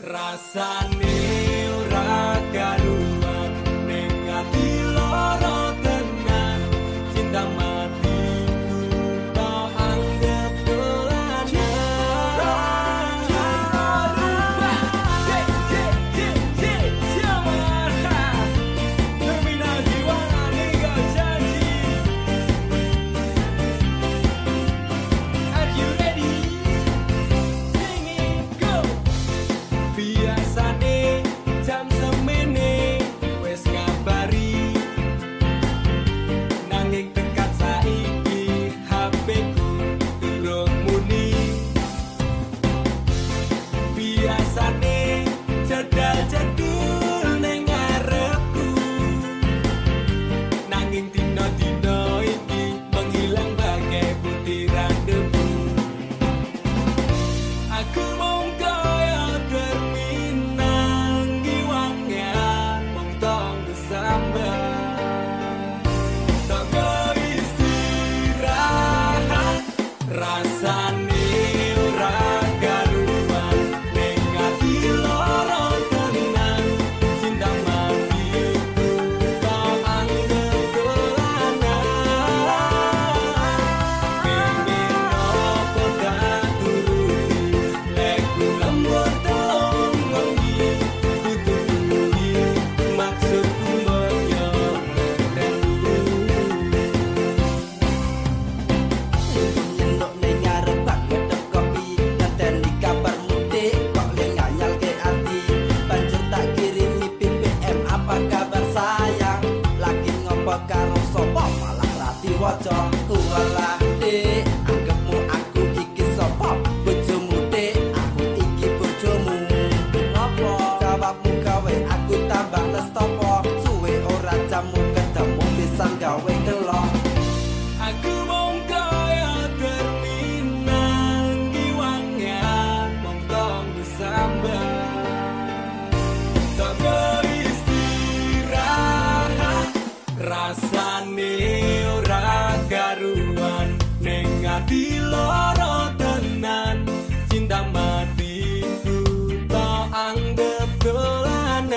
Rasa ora karo sapa? Malah lati waca tulalah hati loro tenan. Cinta mati ku tak anggap dolanan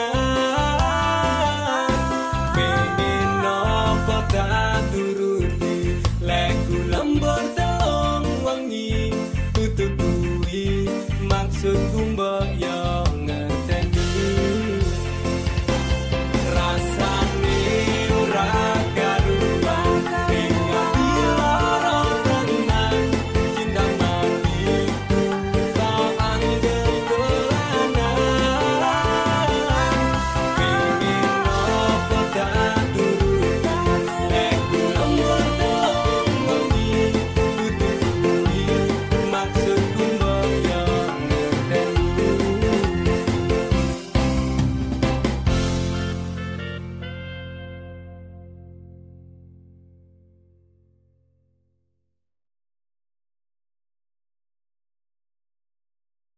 pengen nopo tak turuti leku lembur telung wangi. Tutupui maksud kumbang